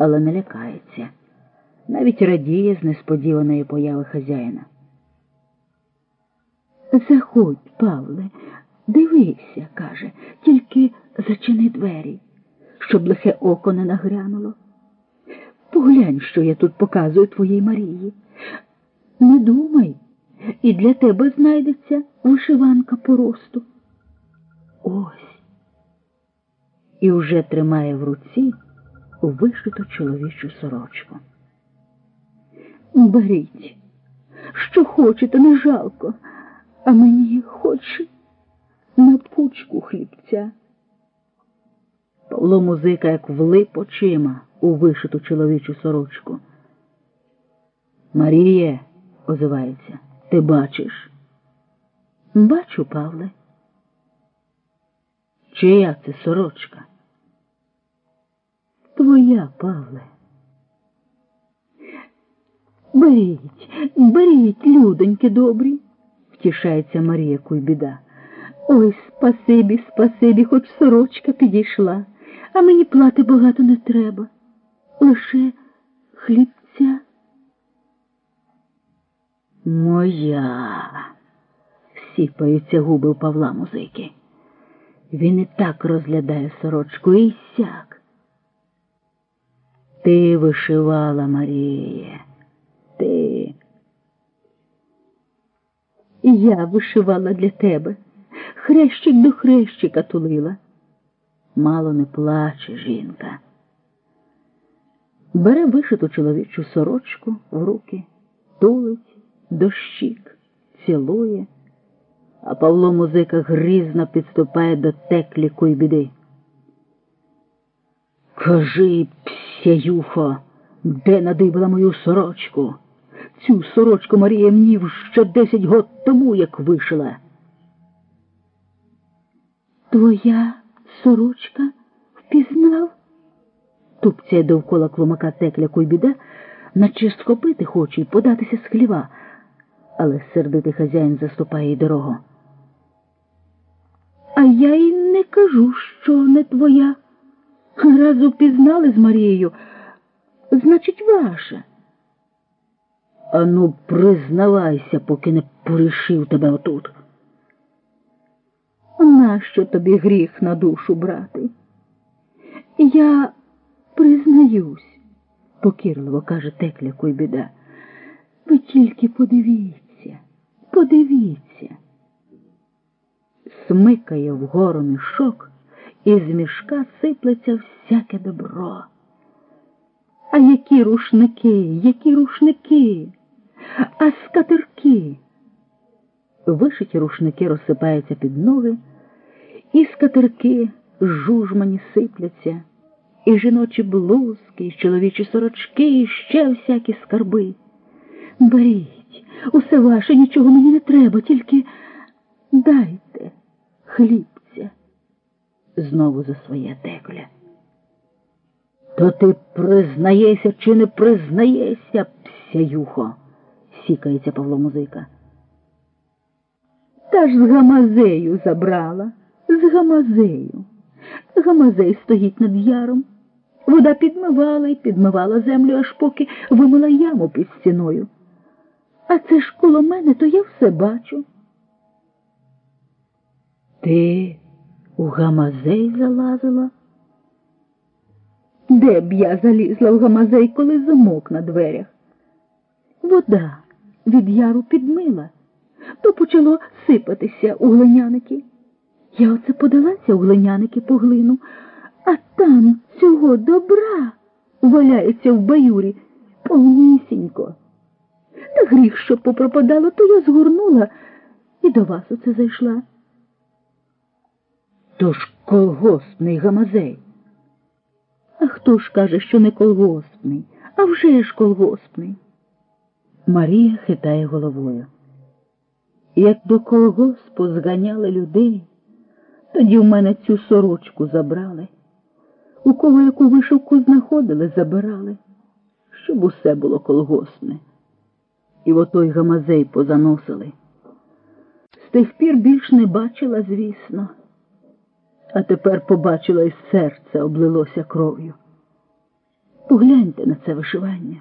але не лякається, навіть радіє з несподіваної появи хазяїна. Заходь, Павле, дивися, каже, тільки зачини двері, щоб лихе око не нагрянуло. Поглянь, що я тут показую твоїй Марії. Не думай, і для тебе знайдеться вишиванка по росту. Ось. І вже тримає в руці вишиту чоловічу сорочку. Беріть, що хочете, не жалко, а мені хоч на пучку хлібця. Павло музика, як влип очима у вишиту чоловічу сорочку. Маріє, озивається, ти бачиш? Бачу, Павле. Чия це сорочка? Твоя, Павле. Беріть, беріть, людоньки добрі, втішається Марія Куйбіда. Ой, спасибі, спасибі, хоч сорочка підійшла, а мені плати багато не треба. Лише хлібця. Моя, сіпаються губи у Павла музики. Він і так розглядає сорочку і сяк. Ти вишивала, Маріє, ти. Я вишивала для тебе. Хрещик до хрещика тулила. Мало не плаче жінка. Бере вишиту чоловічу сорочку в руки, тулить до щік, цілує, а Павло музика грізно підступає до теклі куйбіди. Кажи, псяюхо, де надибала мою сорочку? Цю сорочку Марія мені ще десять год тому як вишила. Твоя сорочка впізнав? Тупцяє довкола клумака текля куйбіда, наче схопити хоче й податися з хліва, але сердитий хазяїн заступає їй дорогу. А я й не кажу, що не твоя. Раз упізнали з Марією, значить, ваша. Ану, признавайся, поки не порішив тебе отут. Нащо тобі гріх на душу брати? Я признаюсь, покірливо каже текля Куйбіда. Ви тільки подивіться, подивіться. Смикає вгору мішок, і з мішка сиплеться всяке добро. А які рушники, які рушники, а скатерки. Вишиті рушники розсипаються під ноги, і скатерки жужмані сипляться, і жіночі блузки, і чоловічі сорочки, і ще всякі скарби. Беріть, усе ваше, нічого мені не треба, тільки дайте хлібця. Знову за своє текля. То ти признаєшся чи не признаєшся, псяюхо, сікається Павло Музика. Та ж з гамазею забрала, з гамазею. Гамазей стоїть над яром. Вода підмивала і підмивала землю, аж поки вимила яму під стіною. А це ж коло мене, то я все бачу. Ти у гамазей залазила? Де б я залізла в гамазей, коли замок на дверях? Вода від яру підмила, то почало сипатися у глиняники. Я оце подалася у глиняники по глину, а там цього добра валяється в баюрі повнісінько. Та гріх, що попропадало, то я згорнула і до вас оце зайшла. Тож колгоспний гамазей. А хто ж каже, що не колгоспний, а вже ж колгоспний? Марія хитає головою. Як до колгоспу зганяли людей, тоді в мене цю сорочку забрали. У кого яку вишивку знаходили, забирали, щоб усе було колгоспне. І в отой гамазей позаносили. З тих пір більш не бачила, звісно, а тепер побачила і серце облилося кров'ю. Погляньте на це вишивання.